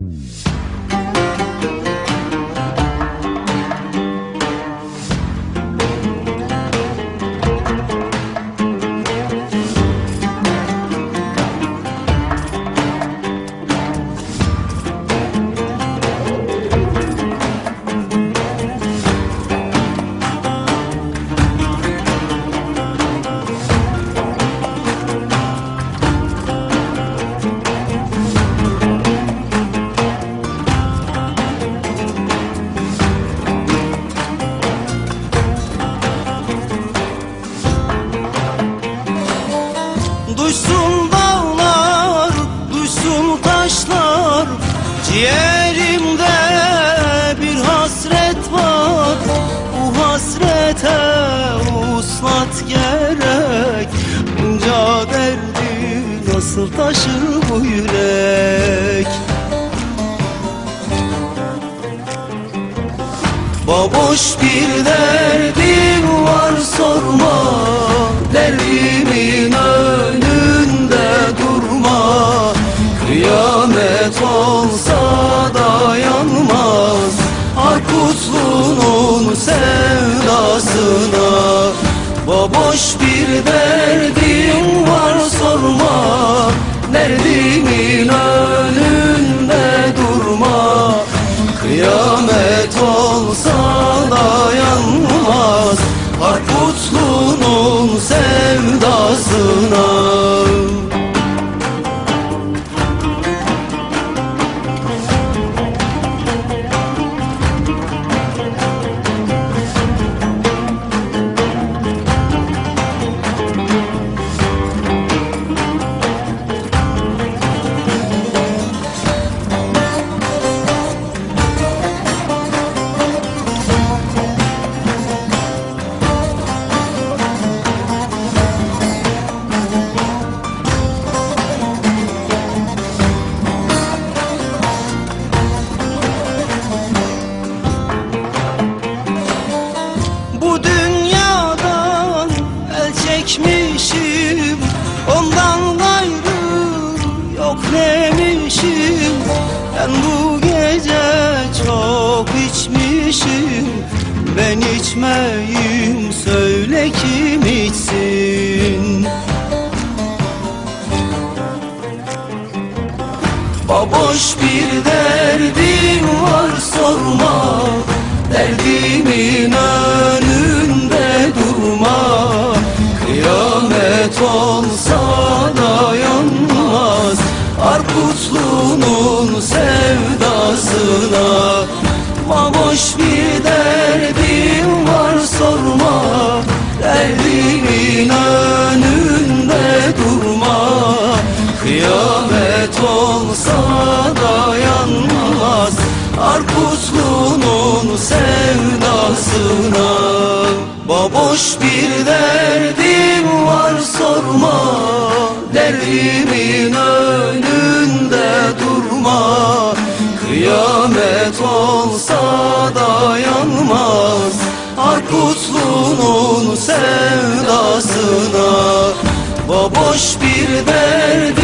Hum. Ciğerimde bir hasret var. Bu hasrete uslat gerek. Bunca derdi nasıl taşır bu yürek? Baboş bir derdim var sorma. Derdimin sevdasına Baboş bir derdim Ben bu gece çok içmişim. Ben içmeyim söyle kim içsin? Baboş bir derdim var sorma. Derdimin önünde durma. Kıyamet olsa dayanmaz. Arputlu'nun sevdasına Baboş bir derdim var sorma. Derdimin önünde durma. Kıyamet olsa dayanmaz Arputlu'nun sevdasına. Baboş bir derdim var sorma. Derdimin önünde durma. Kıyamet Arputlu'nun sevdasına. Baboş bir derdim